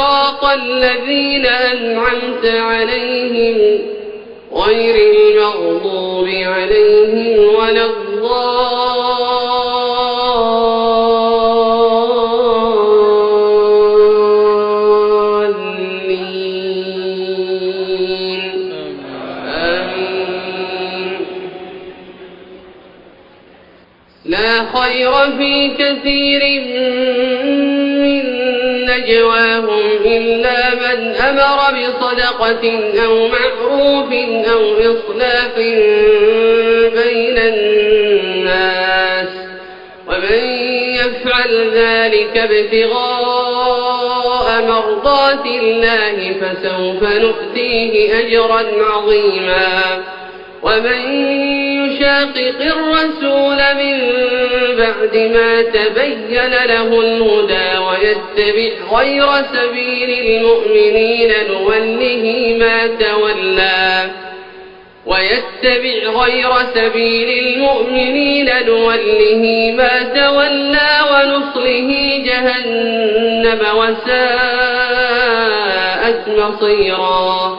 صراط الذين أنعمت عليهم غير المغضوب عليهم ولا الضالين. آمين. لا خير في كثير من نجواهم إلا من أمر بصدقة أو معروف أو إصلاح بين الناس ومن يفعل ذلك ابتغاء مرضات الله فسوف نؤتيه أجرا عظيما ومن يشاقق الرسول من بعد ما تبين له الهدى ويتبع غير سبيل المؤمنين نوله ما تولى ويتبع غير سبيل المؤمنين نوله ما تولى ونصله جهنم وساءت مصيرا.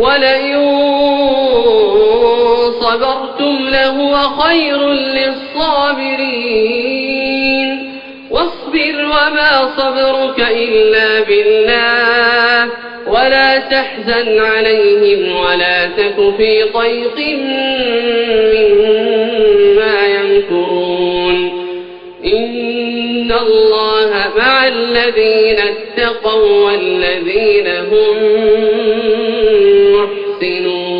ولئن صبرتم لهو خير للصابرين واصبر وما صبرك إلا بالله ولا تحزن عليهم ولا تك في ضيق مما يمكرون إن الله مع الذين اتقوا والذين هم يوقنون